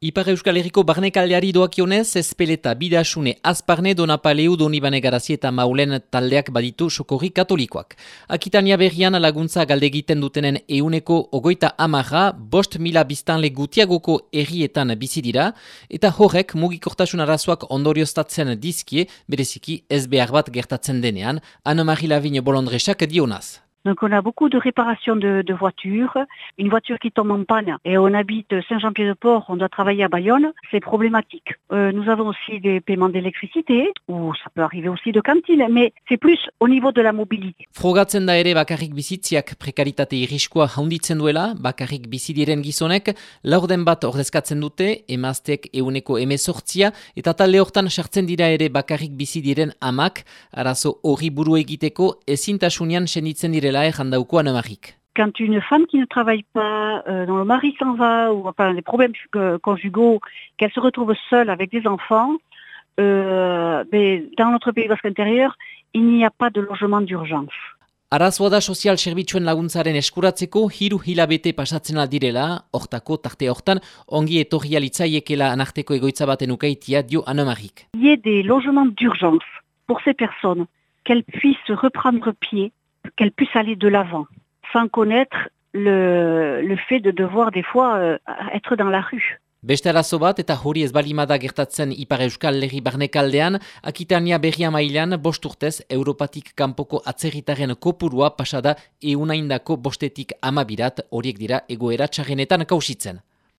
Ipar Euskal Herriko barnekaldeari doakionez, ezpeleta bidasune azparne donapaleu donibane garazi eta maulen taldeak baditu sokorri katolikoak. Akitania berrian laguntza galdegiten dutenen euneko ogoita amaja, bost mila biztanle gutiagoko errietan bizi dira, eta horrek mugikortasun arazoak ondorioztatzen dizkie, bereziki ez behar bat gertatzen denean, Anne-Marie Lavigne Bolondresak dionaz. Donc on a beaucoup de réparations de, voitures, une voiture qui tombe en panne et on habite Saint-Jean-Pied-de-Port, on doit travailler à Bayonne, c'est problématique. Euh, nous avons aussi des paiements d'électricité, ou ça peut arriver aussi de cantine, mais c'est plus au niveau de la mobilité. Frogatzen da ere bakarrik bizitziak prekaritate irriskoa haunditzen duela, bakarrik bizidiren gizonek, laurden bat ordezkatzen dute, emaztek euneko emezortzia, eta talde hortan sartzen dira ere bakarrik bizidiren amak, arazo hori buru egiteko ezintasunean Quand une femme qui ne travaille pas, euh, dont le mari s'en va, ou enfin des problèmes euh, conjugaux, qu'elle se retrouve seule avec des enfants, euh, mais dans notre pays basque intérieur, il n'y a pas de logement d'urgence. Arazoa da sozial servituen laguntzaren eskuratzeko hiru hilabete pasatzen aldirela, hortako tarte hortan, ongi etorria litzaiekela anarteko egoitza baten ukaitia dio anomarik. Il y a des logements d'urgence pour ces personnes, qu'elles puissent reprendre pied, qu'elle puisse aller de l'avant, sans connaître le, le fait de devoir des fois euh, être dans la rue. Beste arazo bat eta hori ez balimada gertatzen Ipar Euskal Legi Barnekaldean, Akitania berria mailan bost urtez Europatik kanpoko atzerritaren kopurua pasada eunaindako bostetik amabirat horiek dira egoera txarrenetan kausitzen.